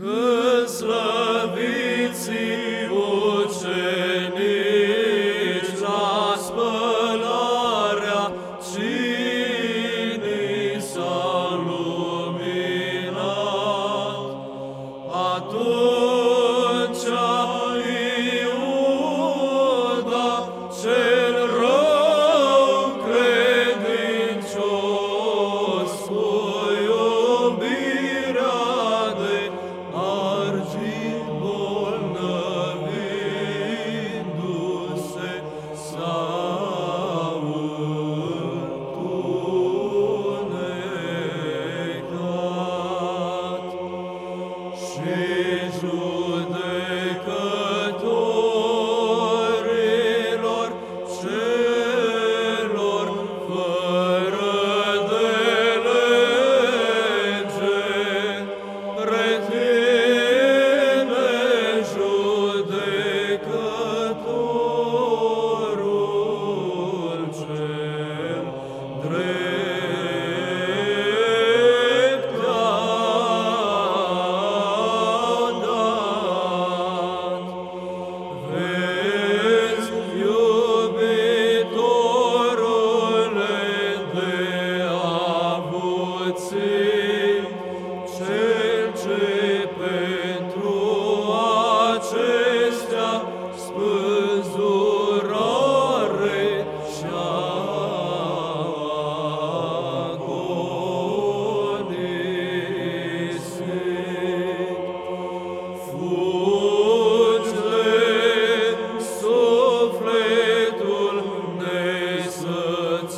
Whose love